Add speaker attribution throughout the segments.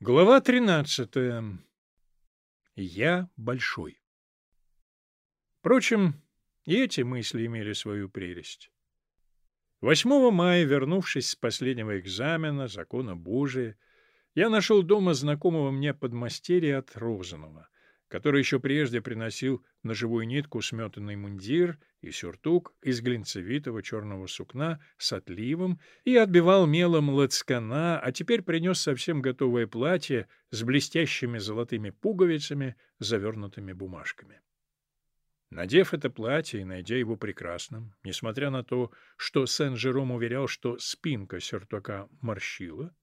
Speaker 1: Глава тринадцатая. Я большой. Впрочем, и эти мысли имели свою прелесть. 8 мая, вернувшись с последнего экзамена закона Божия, я нашел дома знакомого мне подмастерья от Розанова — который еще прежде приносил на живую нитку сметанный мундир и сюртук из глинцевитого черного сукна с отливом и отбивал мелом лацкана, а теперь принес совсем готовое платье с блестящими золотыми пуговицами, завернутыми бумажками. Надев это платье и найдя его прекрасным, несмотря на то, что Сен-Жером уверял, что спинка сюртука морщила,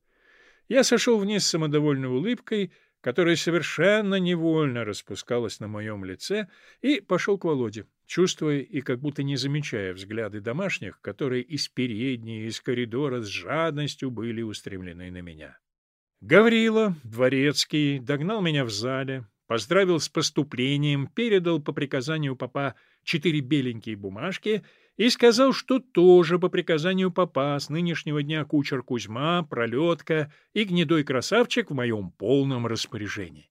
Speaker 1: я сошел вниз с самодовольной улыбкой — которая совершенно невольно распускалась на моем лице, и пошел к Володе, чувствуя и как будто не замечая взгляды домашних, которые из передней, из коридора с жадностью были устремлены на меня. Гаврила, дворецкий, догнал меня в зале, поздравил с поступлением, передал по приказанию папа четыре беленькие бумажки — и сказал, что тоже по приказанию папа с нынешнего дня кучер Кузьма, пролетка и гнедой красавчик в моем полном распоряжении.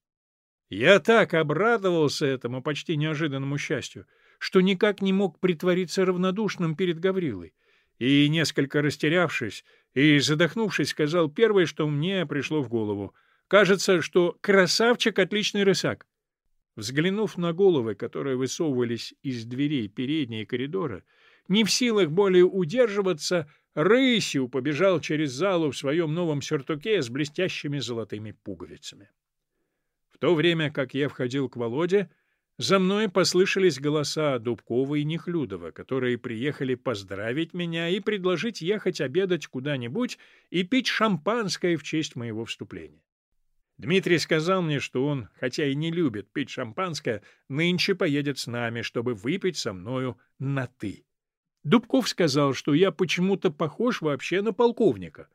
Speaker 1: Я так обрадовался этому почти неожиданному счастью, что никак не мог притвориться равнодушным перед Гаврилой, и, несколько растерявшись и задохнувшись, сказал первое, что мне пришло в голову. Кажется, что красавчик — отличный рысак. Взглянув на головы, которые высовывались из дверей передней коридора, не в силах более удерживаться, рысью побежал через залу в своем новом сюртуке с блестящими золотыми пуговицами. В то время, как я входил к Володе, за мной послышались голоса Дубкова и Нехлюдова, которые приехали поздравить меня и предложить ехать обедать куда-нибудь и пить шампанское в честь моего вступления. Дмитрий сказал мне, что он, хотя и не любит пить шампанское, нынче поедет с нами, чтобы выпить со мною на «ты». Дубков сказал, что я почему-то похож вообще на полковника.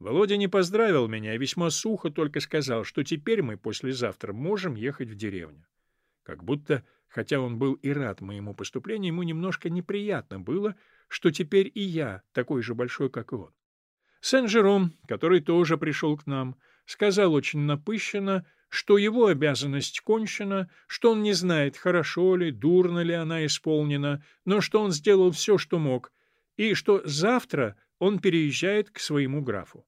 Speaker 1: Володя не поздравил меня, весьма сухо только сказал, что теперь мы послезавтра можем ехать в деревню. Как будто, хотя он был и рад моему поступлению, ему немножко неприятно было, что теперь и я такой же большой, как он. Сен-Жером, который тоже пришел к нам, сказал очень напыщенно, что его обязанность кончена, что он не знает, хорошо ли, дурно ли она исполнена, но что он сделал все, что мог, и что завтра он переезжает к своему графу.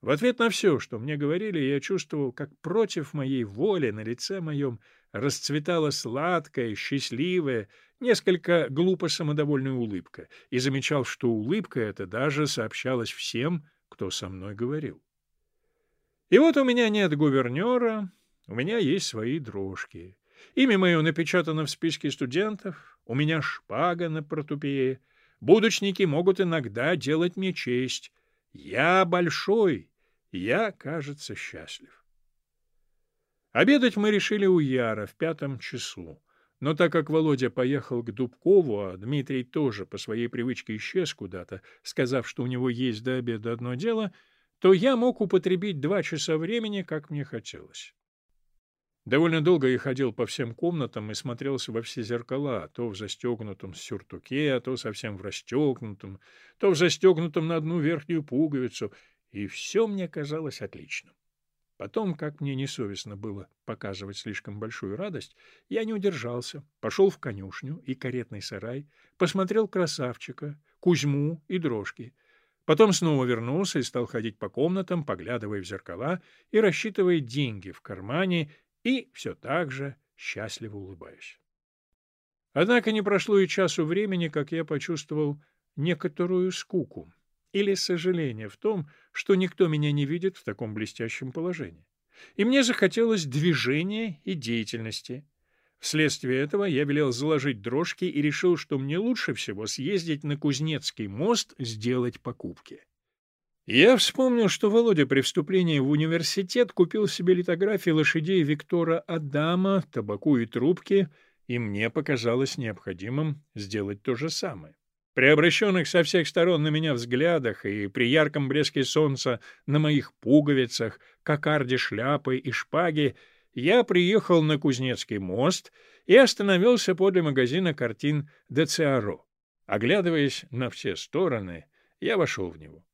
Speaker 1: В ответ на все, что мне говорили, я чувствовал, как против моей воли на лице моем расцветала сладкая, счастливая, несколько глупо самодовольная улыбка, и замечал, что улыбка эта даже сообщалась всем, кто со мной говорил. И вот у меня нет гувернера, у меня есть свои дрожки. Имя мое напечатано в списке студентов, у меня шпага на протупее. Будочники могут иногда делать мне честь. Я большой, я, кажется, счастлив. Обедать мы решили у Яра в пятом часу. Но так как Володя поехал к Дубкову, а Дмитрий тоже по своей привычке исчез куда-то, сказав, что у него есть до обеда одно дело — то я мог употребить два часа времени, как мне хотелось. Довольно долго я ходил по всем комнатам и смотрелся во все зеркала, то в застегнутом сюртуке, а то совсем в расстегнутом, то в застегнутом на одну верхнюю пуговицу, и все мне казалось отличным. Потом, как мне несовестно было показывать слишком большую радость, я не удержался, пошел в конюшню и каретный сарай, посмотрел красавчика, Кузьму и дрожки — Потом снова вернулся и стал ходить по комнатам, поглядывая в зеркала и рассчитывая деньги в кармане, и все так же счастливо улыбаясь. Однако не прошло и часу времени, как я почувствовал некоторую скуку или сожаление в том, что никто меня не видит в таком блестящем положении. И мне захотелось движения и деятельности. Вследствие этого я велел заложить дрожки и решил, что мне лучше всего съездить на Кузнецкий мост сделать покупки. Я вспомнил, что Володя при вступлении в университет купил себе литографии лошадей Виктора Адама, табаку и трубки, и мне показалось необходимым сделать то же самое. При обращенных со всех сторон на меня взглядах и при ярком блеске солнца на моих пуговицах, кокарде шляпы и шпаги я приехал на Кузнецкий мост и остановился подле магазина картин ДЦАРО. Оглядываясь на все стороны, я вошел в него.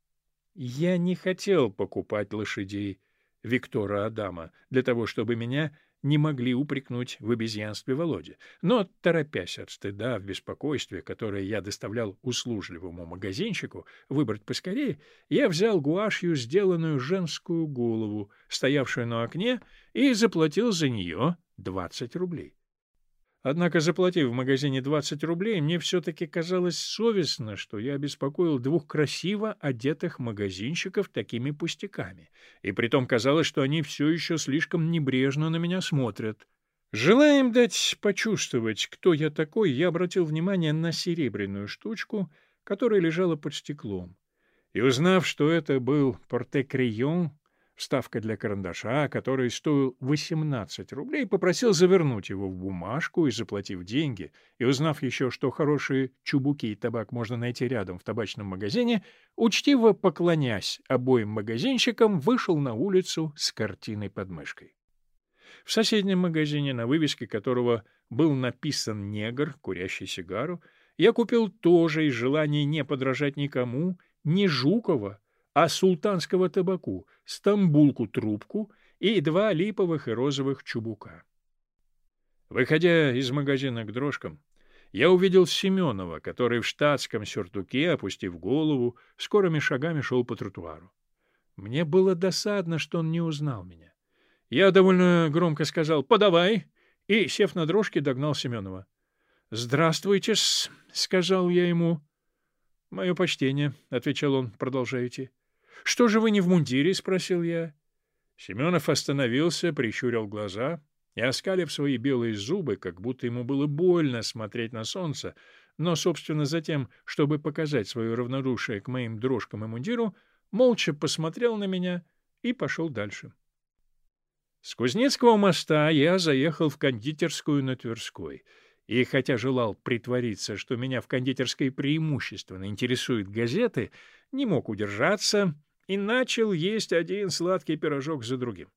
Speaker 1: Я не хотел покупать лошадей. Виктора Адама, для того, чтобы меня не могли упрекнуть в обезьянстве Володи. Но, торопясь от стыда в беспокойстве, которое я доставлял услужливому магазинчику, выбрать поскорее, я взял гуашью сделанную женскую голову, стоявшую на окне, и заплатил за нее 20 рублей. Однако, заплатив в магазине 20 рублей, мне все-таки казалось совестно, что я обеспокоил двух красиво одетых магазинщиков такими пустяками. И притом казалось, что они все еще слишком небрежно на меня смотрят. Желая им дать почувствовать, кто я такой, я обратил внимание на серебряную штучку, которая лежала под стеклом. И узнав, что это был порте-креон, вставка для карандаша, который стоил 18 рублей, попросил завернуть его в бумажку и, заплатив деньги, и узнав еще, что хорошие чубуки и табак можно найти рядом в табачном магазине, учтиво поклонясь обоим магазинщикам, вышел на улицу с картиной под мышкой. В соседнем магазине, на вывеске которого был написан «негр, курящий сигару», я купил тоже из желания не подражать никому, ни Жукова, а султанского табаку, стамбулку-трубку и два липовых и розовых чубука. Выходя из магазина к дрожкам, я увидел Семенова, который в штатском сюртуке, опустив голову, скорыми шагами шел по тротуару. Мне было досадно, что он не узнал меня. Я довольно громко сказал «подавай» и, сев на дрожке, догнал Семенова. «Здравствуйте — сказал я ему. «Мое почтение», — отвечал он, продолжая идти. — Что же вы не в мундире? — спросил я. Семенов остановился, прищурил глаза и, оскалив свои белые зубы, как будто ему было больно смотреть на солнце, но, собственно, затем, чтобы показать свое равнодушие к моим дрожкам и мундиру, молча посмотрел на меня и пошел дальше. С Кузнецкого моста я заехал в кондитерскую на Тверской — и хотя желал притвориться, что меня в кондитерской преимущественно интересуют газеты, не мог удержаться и начал есть один сладкий пирожок за другим.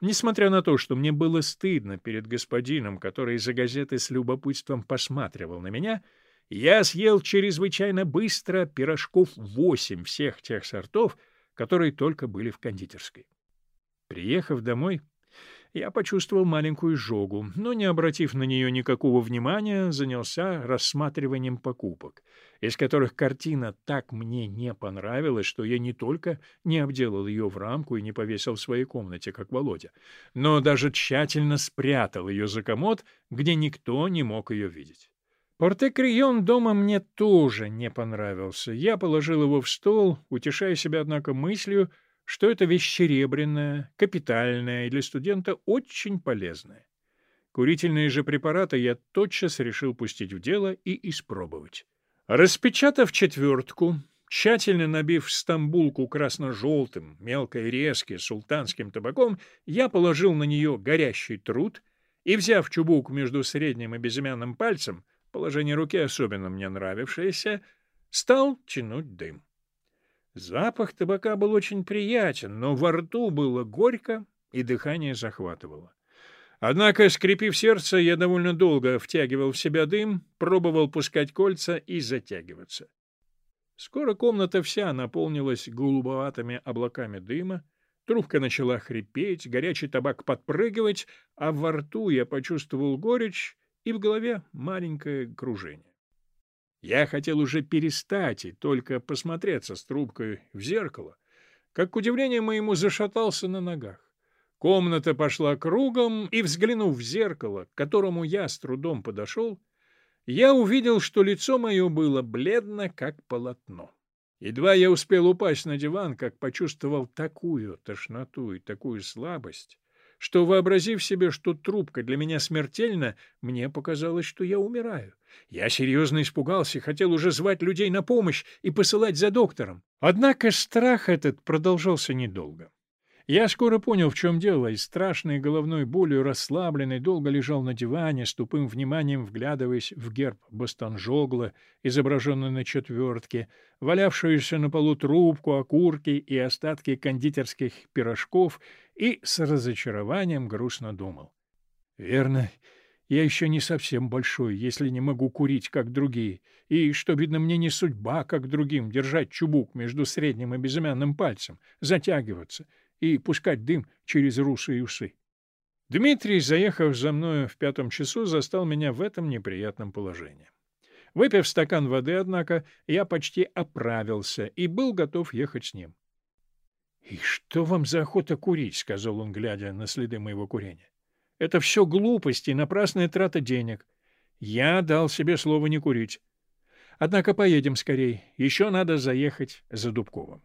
Speaker 1: Несмотря на то, что мне было стыдно перед господином, который из-за газеты с любопытством посматривал на меня, я съел чрезвычайно быстро пирожков восемь всех тех сортов, которые только были в кондитерской. Приехав домой, я почувствовал маленькую жогу, но, не обратив на нее никакого внимания, занялся рассматриванием покупок, из которых картина так мне не понравилась, что я не только не обделал ее в рамку и не повесил в своей комнате, как Володя, но даже тщательно спрятал ее за комод, где никто не мог ее видеть. Порте-Крион дома мне тоже не понравился. Я положил его в стол, утешая себя, однако, мыслью, что это вещь серебряная, капитальная и для студента очень полезная. Курительные же препараты я тотчас решил пустить в дело и испробовать. Распечатав четвертку, тщательно набив стамбулку красно-желтым, мелко и резко султанским табаком, я положил на нее горящий труд и, взяв чубук между средним и безымянным пальцем, положение руки особенно мне нравившееся, стал тянуть дым. Запах табака был очень приятен, но во рту было горько и дыхание захватывало. Однако, скрепив сердце, я довольно долго втягивал в себя дым, пробовал пускать кольца и затягиваться. Скоро комната вся наполнилась голубоватыми облаками дыма, трубка начала хрипеть, горячий табак подпрыгивать, а во рту я почувствовал горечь и в голове маленькое кружение. Я хотел уже перестать и только посмотреться с трубкой в зеркало, как, к удивлению моему, зашатался на ногах. Комната пошла кругом, и, взглянув в зеркало, к которому я с трудом подошел, я увидел, что лицо мое было бледно, как полотно. Едва я успел упасть на диван, как почувствовал такую тошноту и такую слабость, что, вообразив себе, что трубка для меня смертельна, мне показалось, что я умираю. Я серьезно испугался, хотел уже звать людей на помощь и посылать за доктором. Однако страх этот продолжался недолго. Я скоро понял, в чем дело, и страшной головной болью расслабленный долго лежал на диване, с тупым вниманием вглядываясь в герб Бастанжогла, изображенный на четвертке, валявшуюся на полу трубку, окурки и остатки кондитерских пирожков, и с разочарованием грустно думал. «Верно, я еще не совсем большой, если не могу курить, как другие, и, что, видно, мне не судьба, как другим, держать чубук между средним и безымянным пальцем, затягиваться» и пускать дым через русые усы. Дмитрий, заехав за мною в пятом часу, застал меня в этом неприятном положении. Выпив стакан воды, однако, я почти оправился и был готов ехать с ним. — И что вам за охота курить? — сказал он, глядя на следы моего курения. — Это все глупости и напрасная трата денег. Я дал себе слово не курить. Однако поедем скорей. Еще надо заехать за Дубковым.